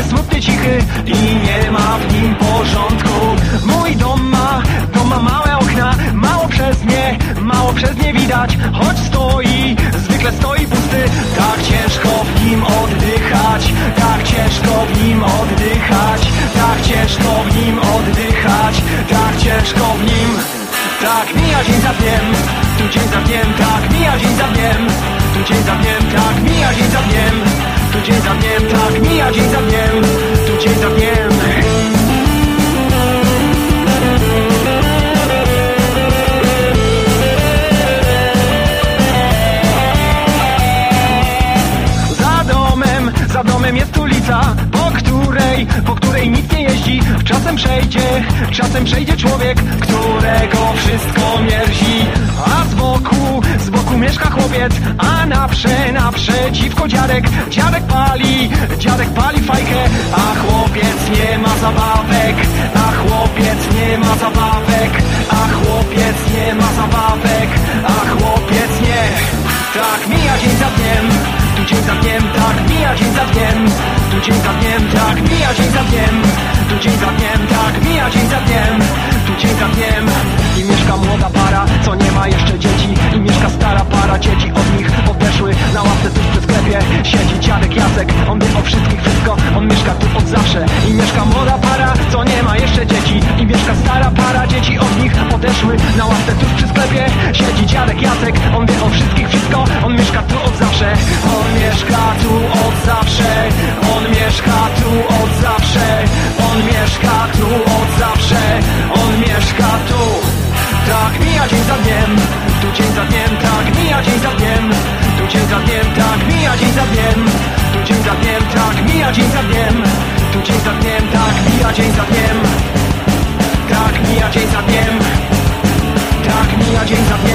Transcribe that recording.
jest smutny, cichy i nie ma w nim porządku. Mój dom ma, dom ma małe okna, mało przez nie, mało przez nie widać, choć stoi, zwykle stoi pusty. Tak ciężko w nim oddychać, tak ciężko w nim oddychać, tak ciężko w nim oddychać, tak ciężko w nim. Tak mija dzień za dniem, tu dzień za dniem, tak mija dzień za dniem, jest ulica, po której, po której nikt nie jeździ. Czasem przejdzie, czasem przejdzie człowiek, którego wszystko mierzi. A z boku, z boku mieszka chłopiec, a naprze, naprzeciwko dziadek. Dziadek pali, dziadek pali fajkę, a chłopiec nie ma zabawek, a chłopiec nie ma zabawek, a chłopiec nie ma zabawek, a chłopiec nie. Tak mija dzień za dniem, mieszka młoda para, co nie ma jeszcze dzieci, i mieszka stara para, dzieci od nich odeszły na ławce dzień za dniem. Tak mija dzień za dniem. Tak mija dzień za dniem.